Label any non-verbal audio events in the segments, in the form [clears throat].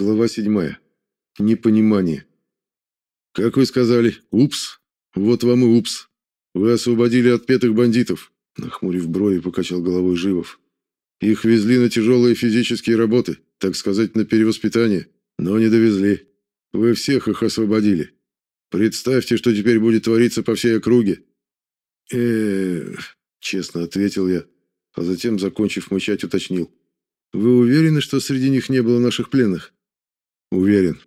Глава 7. Непонимание. Как вы сказали, упс. Вот вам и упс. Вы освободили отпетых бандитов, нахмурив брови, покачал головой Живов. Их везли на тяжелые физические работы, так сказать, на перевоспитание, но не довезли. Вы всех их освободили. Представьте, что теперь будет твориться по всей округе. э честно ответил я, а затем, закончив мычать, уточнил. Вы уверены, что среди них не было наших пленных? Уверен.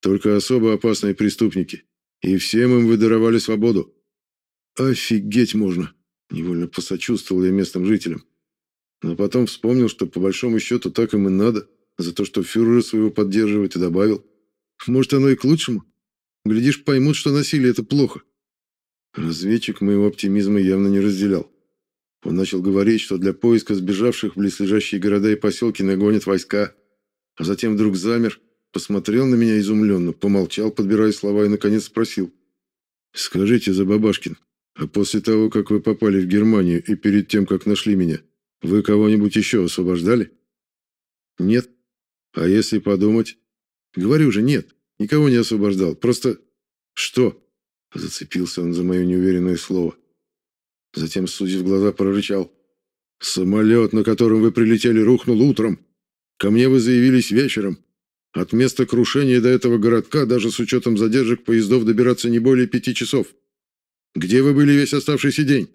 Только особо опасные преступники. И всем им выдаровали свободу. Офигеть можно. Невольно посочувствовал я местным жителям. Но потом вспомнил, что по большому счету так им и надо, за то, что фюрера своего поддерживает, и добавил. Может, оно и к лучшему? Глядишь, поймут, что насилие – это плохо. Разведчик моего оптимизма явно не разделял. Он начал говорить, что для поиска сбежавших в близлежащие города и поселки нагонят войска, а затем вдруг замер посмотрел на меня изумленно, помолчал, подбирая слова, и, наконец, спросил. «Скажите, Забабашкин, а после того, как вы попали в Германию и перед тем, как нашли меня, вы кого-нибудь еще освобождали?» «Нет. А если подумать?» «Говорю же, нет. Никого не освобождал. Просто...» «Что?» Зацепился он за мое неуверенное слово. Затем, судя в глаза, прорычал. «Самолет, на котором вы прилетели, рухнул утром. Ко мне вы заявились вечером. От места крушения до этого городка, даже с учетом задержек поездов, добираться не более пяти часов. Где вы были весь оставшийся день?»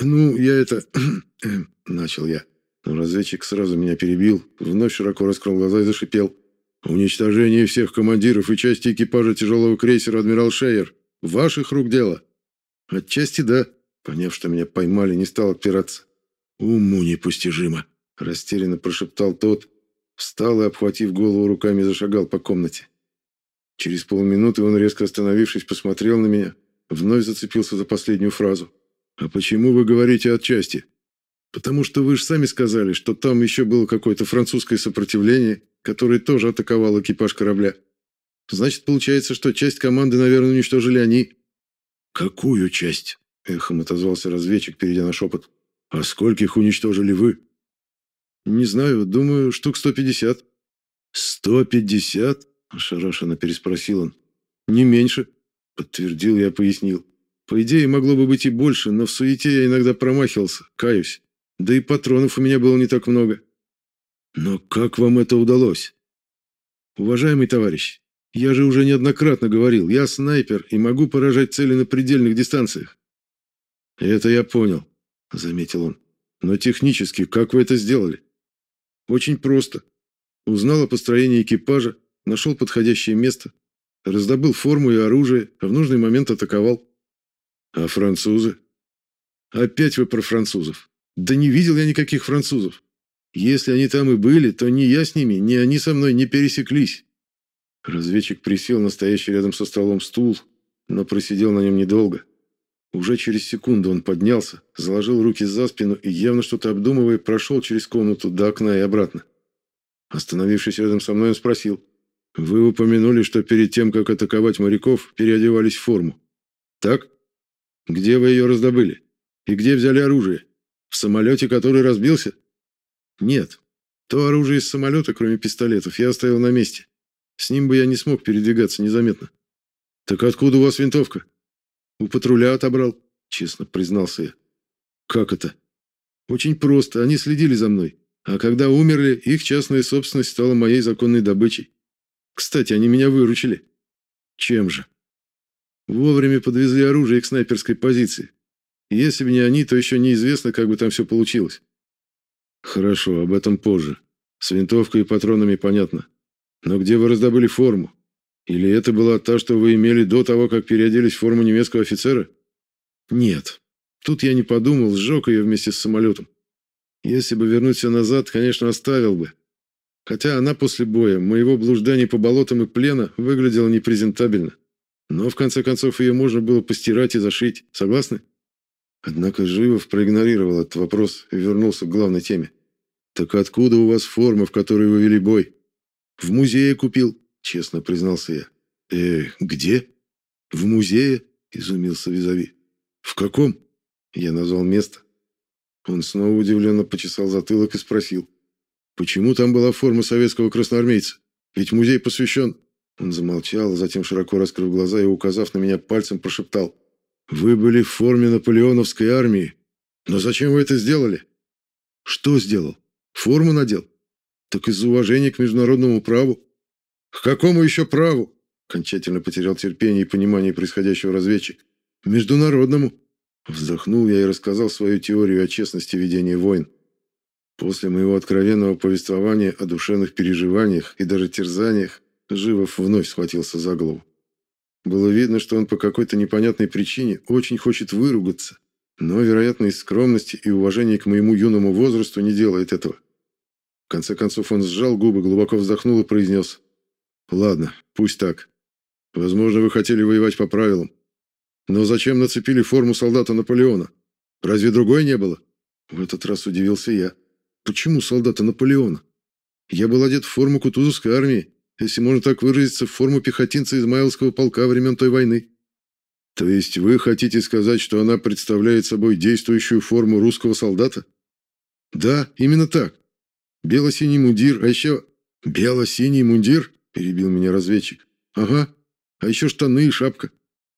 «Ну, я это...» [clears throat] — начал я. Но разведчик сразу меня перебил, вновь широко раскрыл глаза и зашипел. «Уничтожение всех командиров и части экипажа тяжелого крейсера «Адмирал Шейер» — ваших рук дело?» «Отчасти да», поняв, что меня поймали, не стал отпираться. «Уму непостижимо», — растерянно прошептал тот, Встал и, обхватив голову руками, зашагал по комнате. Через полминуты он, резко остановившись, посмотрел на меня, вновь зацепился за последнюю фразу. «А почему вы говорите отчасти?» «Потому что вы же сами сказали, что там еще было какое-то французское сопротивление, которое тоже атаковал экипаж корабля. Значит, получается, что часть команды, наверное, уничтожили они». «Какую часть?» — эхом отозвался разведчик, перейдя на шепот. «А скольких уничтожили вы?» «Не знаю, думаю, штук сто пятьдесят». «Сто пятьдесят?» – ошарашенно переспросил он. «Не меньше», – подтвердил я, пояснил. «По идее, могло бы быть и больше, но в суете я иногда промахивался, каюсь. Да и патронов у меня было не так много». «Но как вам это удалось?» «Уважаемый товарищ, я же уже неоднократно говорил, я снайпер и могу поражать цели на предельных дистанциях». «Это я понял», — заметил он. «Но технически как вы это сделали?» Очень просто. Узнал о построении экипажа, нашел подходящее место, раздобыл форму и оружие, а в нужный момент атаковал. А французы? Опять вы про французов. Да не видел я никаких французов. Если они там и были, то ни я с ними, ни они со мной не пересеклись. Разведчик присел на стоящий рядом со столом стул, но просидел на нем недолго. Уже через секунду он поднялся, заложил руки за спину и, явно что-то обдумывая, прошел через комнату до окна и обратно. Остановившись рядом со мной, он спросил. «Вы упомянули, что перед тем, как атаковать моряков, переодевались в форму. Так? Где вы ее раздобыли? И где взяли оружие? В самолете, который разбился?» «Нет. То оружие из самолета, кроме пистолетов, я оставил на месте. С ним бы я не смог передвигаться незаметно». «Так откуда у вас винтовка?» У патруля отобрал, честно признался я. Как это? Очень просто, они следили за мной. А когда умерли, их частная собственность стала моей законной добычей. Кстати, они меня выручили. Чем же? Вовремя подвезли оружие к снайперской позиции. Если бы не они, то еще неизвестно, как бы там все получилось. Хорошо, об этом позже. С винтовкой и патронами понятно. Но где вы раздобыли форму? Или это была та, что вы имели до того, как переоделись в форму немецкого офицера? Нет. Тут я не подумал, сжег ее вместе с самолетом. Если бы вернуть все назад, конечно, оставил бы. Хотя она после боя, моего блуждания по болотам и плена, выглядела непрезентабельно. Но в конце концов ее можно было постирать и зашить. Согласны? Однако Живов проигнорировал этот вопрос и вернулся к главной теме. «Так откуда у вас форма, в которой вы вели бой?» «В музее купил», честно признался я. «Э, где?» «В музее?» – изумился Визави. «В каком?» Я назвал место. Он снова удивленно почесал затылок и спросил. «Почему там была форма советского красноармейца? Ведь музей посвящен...» Он замолчал, а затем, широко раскрыв глаза и указав на меня пальцем, прошептал. «Вы были в форме наполеоновской армии. Но зачем вы это сделали?» «Что сделал? Форму надел? Так из уважения к международному праву». «К какому еще праву?» Окончательно потерял терпение и понимание происходящего разведчик. «Международному». Вздохнул я и рассказал свою теорию о честности ведения войн. После моего откровенного повествования о душевных переживаниях и даже терзаниях, Живов вновь схватился за голову. Было видно, что он по какой-то непонятной причине очень хочет выругаться, но, вероятно, из скромности и уважения к моему юному возрасту не делает этого. В конце концов он сжал губы, глубоко вздохнул и произнес. «Ладно, пусть так. Возможно, вы хотели воевать по правилам. Но зачем нацепили форму солдата Наполеона? Разве другой не было?» В этот раз удивился я. «Почему солдата Наполеона? Я был одет в форму Кутузовской армии, если можно так выразиться, в форму пехотинца Измайловского полка времен той войны. То есть вы хотите сказать, что она представляет собой действующую форму русского солдата? Да, именно так. Бело-синий мундир, а еще... Бело-синий мундир? Перебил меня разведчик. Ага. А еще штаны и шапка.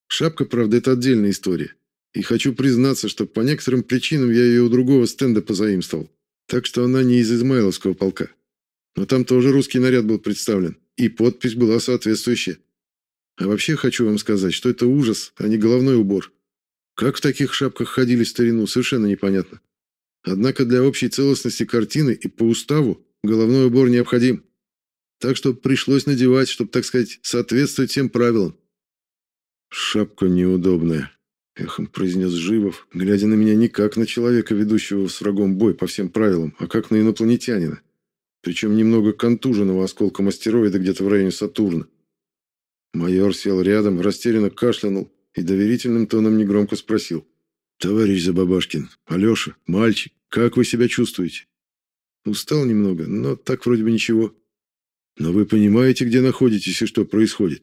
Шапка, правда, это отдельная история. И хочу признаться, что по некоторым причинам я ее у другого стенда позаимствовал. Так что она не из Измайловского полка. Но там тоже русский наряд был представлен, и подпись была соответствующая. А вообще хочу вам сказать, что это ужас, а не головной убор. Как в таких шапках ходили в старину, совершенно непонятно. Однако для общей целостности картины и по уставу головной убор необходим. Так что пришлось надевать, чтобы, так сказать, соответствовать всем правилам. «Шапка неудобная», — эхом произнес Живов, глядя на меня не как на человека, ведущего с врагом бой по всем правилам, а как на инопланетянина. Причем немного контуженного осколком астероида где-то в районе Сатурна. Майор сел рядом, растерянно кашлянул и доверительным тоном негромко спросил. «Товарищ Забабашкин, Алеша, мальчик, как вы себя чувствуете?» «Устал немного, но так вроде бы ничего». «Но вы понимаете, где находитесь и что происходит?»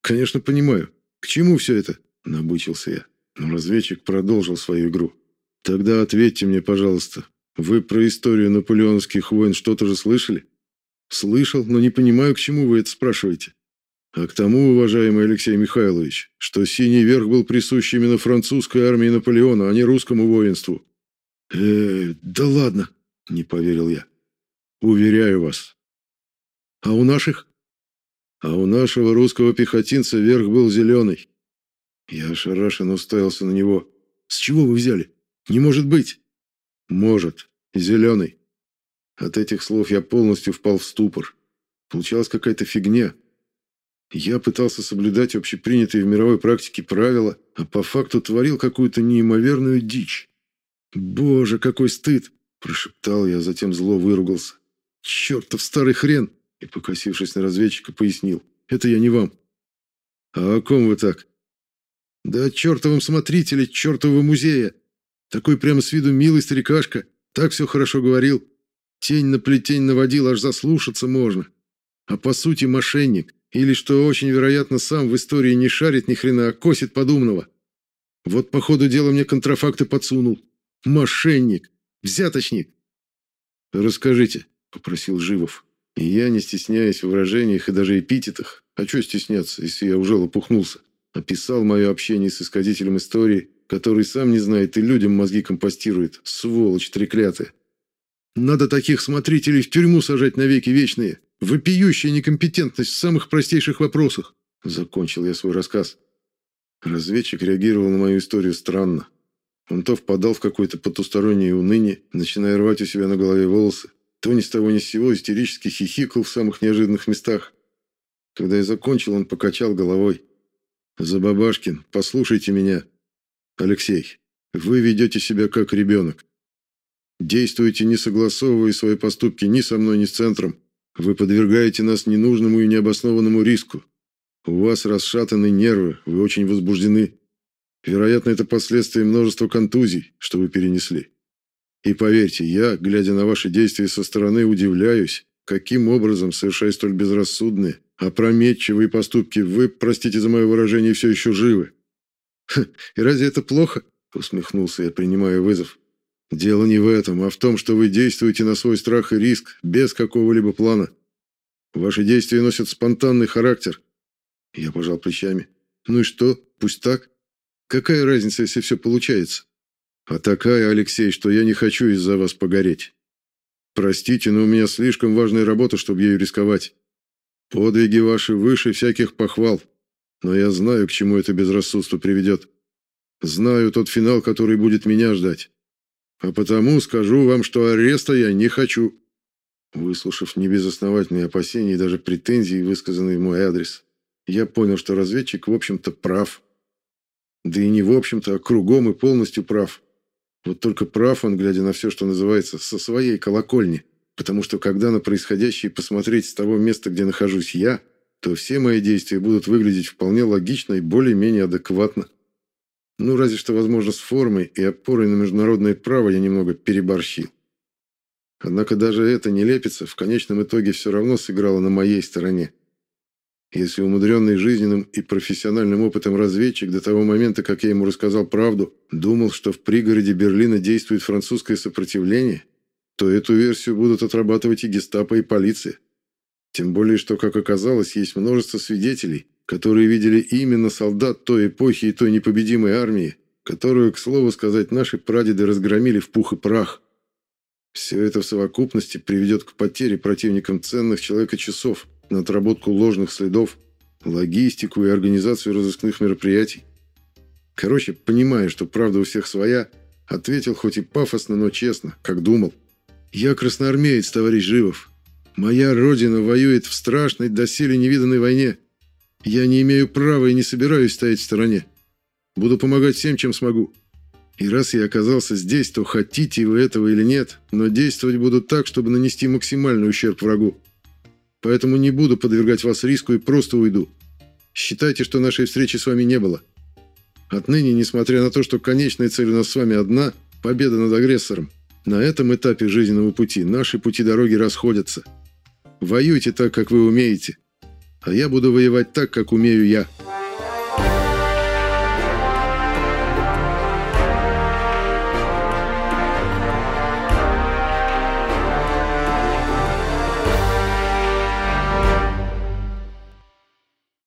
«Конечно, понимаю. К чему все это?» – набучился я. Но разведчик продолжил свою игру. «Тогда ответьте мне, пожалуйста, вы про историю наполеоновских войн что-то же слышали?» «Слышал, но не понимаю, к чему вы это спрашиваете». А к тому, уважаемый Алексей Михайлович, что Синий Верх был присущ именно французской армии Наполеона, а не русскому воинству. э да ладно, не поверил я. Уверяю вас. А у наших? А у нашего русского пехотинца верх был зеленый. Я ошарашенно уставился на него. С чего вы взяли? Не может быть. Может. Зеленый. От этих слов я полностью впал в ступор. Получалась какая-то фигня. Я пытался соблюдать общепринятые в мировой практике правила, а по факту творил какую-то неимоверную дичь. «Боже, какой стыд!» – прошептал я, затем зло выругался. «Чертов старый хрен!» – и, покосившись на разведчика, пояснил. «Это я не вам». «А о ком вы так?» «Да о чертовом смотрителе чертового музея! Такой прямо с виду милый старикашка, так все хорошо говорил. Тень на плетень наводил, аж заслушаться можно. А по сути мошенник». Или, что очень вероятно, сам в истории не шарит ни хрена, а косит подумного. Вот по ходу дела мне контрафакты подсунул. Мошенник! Взяточник! Расскажите, попросил Живов. И я, не стесняясь в выражениях и даже эпитетах, а что стесняться, если я уже лопухнулся, описал мое общение с исказителем истории, который сам не знает и людям мозги компостирует, сволочь треклятая. Надо таких смотрителей в тюрьму сажать навеки вечные. Вопиющая некомпетентность в самых простейших вопросах. Закончил я свой рассказ. Разведчик реагировал на мою историю странно. Он то впадал в какое-то потустороннее уныние, начиная рвать у себя на голове волосы, то ни с того ни с сего истерически хихикал в самых неожиданных местах. Когда я закончил, он покачал головой. «Забабашкин, послушайте меня. Алексей, вы ведете себя как ребенок. Действуете не согласовывая свои поступки ни со мной, ни с центром. Вы подвергаете нас ненужному и необоснованному риску. У вас расшатаны нервы, вы очень возбуждены. Вероятно, это последствия множества контузий, что вы перенесли. И поверьте, я, глядя на ваши действия со стороны, удивляюсь, каким образом, совершая столь безрассудные, опрометчивые поступки, вы, простите за мое выражение, все еще живы. «И разве это плохо?» — усмехнулся я, принимая вызов. Дело не в этом, а в том, что вы действуете на свой страх и риск, без какого-либо плана. Ваши действия носят спонтанный характер. Я пожал плечами. Ну и что? Пусть так. Какая разница, если все получается? А такая, Алексей, что я не хочу из-за вас погореть. Простите, но у меня слишком важная работа, чтобы ею рисковать. Подвиги ваши выше всяких похвал. Но я знаю, к чему это безрассудство приведет. Знаю тот финал, который будет меня ждать. А потому скажу вам, что ареста я не хочу. Выслушав небезосновательные опасения и даже претензии, высказанные в мой адрес, я понял, что разведчик, в общем-то, прав. Да и не в общем-то, а кругом и полностью прав. Вот только прав он, глядя на все, что называется, со своей колокольни. Потому что когда на происходящее посмотреть с того места, где нахожусь я, то все мои действия будут выглядеть вполне логично и более-менее адекватно. Ну, разве что, возможно, с формой и опорой на международное право я немного переборщил. Однако даже эта нелепица в конечном итоге все равно сыграла на моей стороне. Если умудренный жизненным и профессиональным опытом разведчик до того момента, как я ему рассказал правду, думал, что в пригороде Берлина действует французское сопротивление, то эту версию будут отрабатывать и гестапо, и полиция. Тем более, что, как оказалось, есть множество свидетелей, которые видели именно солдат той эпохи и той непобедимой армии, которую, к слову сказать, наши прадеды разгромили в пух и прах. Все это в совокупности приведет к потере противникам ценных человека-часов на отработку ложных следов, логистику и организацию разыскных мероприятий. Короче, понимая, что правда у всех своя, ответил хоть и пафосно, но честно, как думал. «Я красноармеец, товарищ Живов. Моя родина воюет в страшной, доселе невиданной войне. Я не имею права и не собираюсь стоять в стороне. Буду помогать всем, чем смогу. И раз я оказался здесь, то хотите вы этого или нет, но действовать буду так, чтобы нанести максимальный ущерб врагу. Поэтому не буду подвергать вас риску и просто уйду. Считайте, что нашей встречи с вами не было. Отныне, несмотря на то, что конечная цель у нас с вами одна – победа над агрессором, на этом этапе жизненного пути наши пути дороги расходятся. Воюйте так, как вы умеете, а я буду воевать так, как умею я».